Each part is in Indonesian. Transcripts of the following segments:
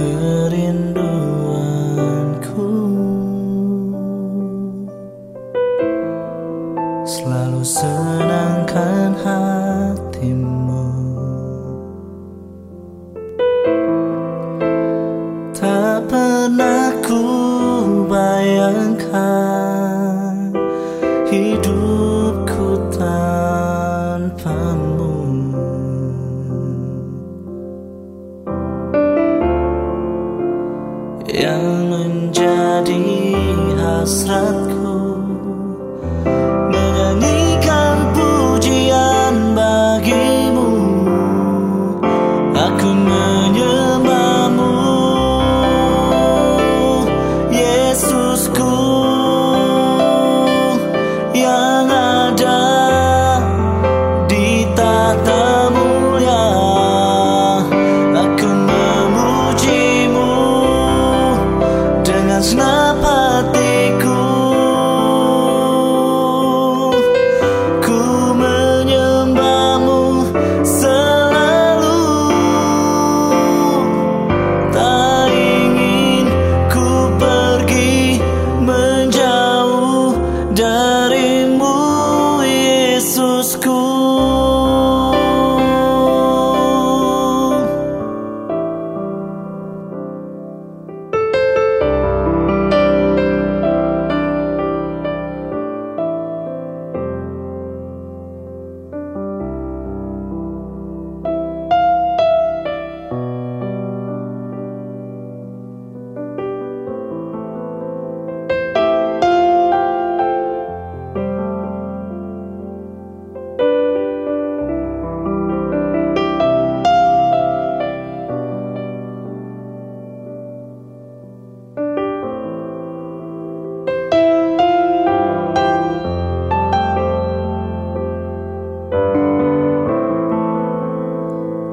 kerinduanku. Selalu senangkan hatimu. Tak pernah ku bayangkan hidup hasrat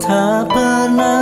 他本来。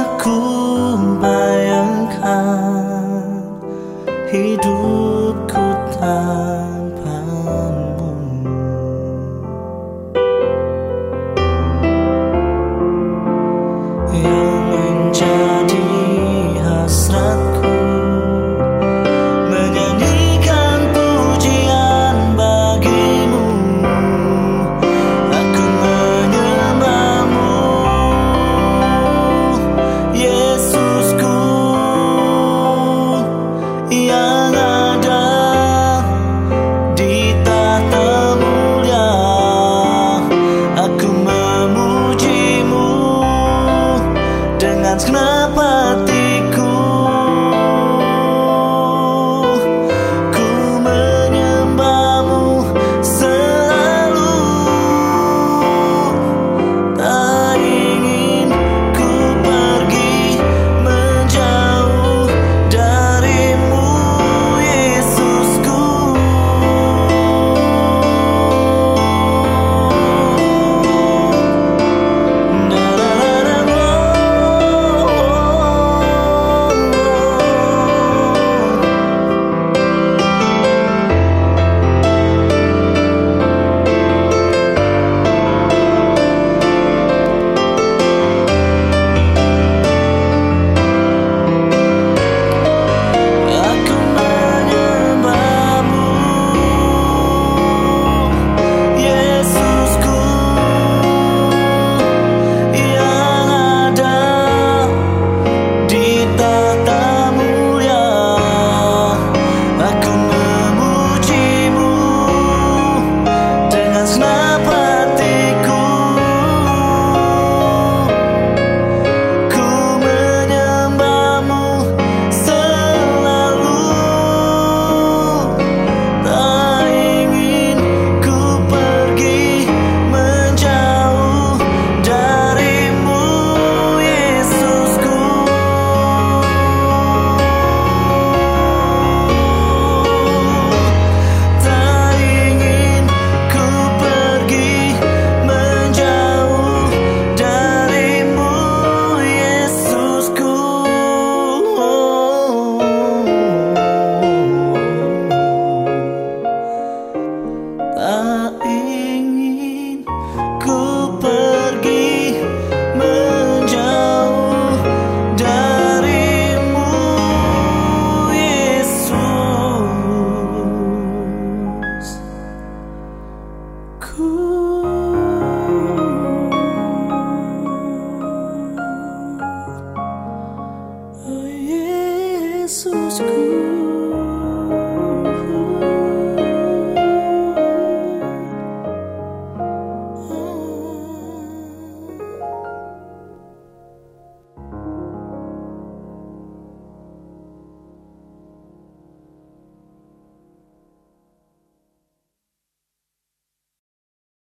Jesús Cruz.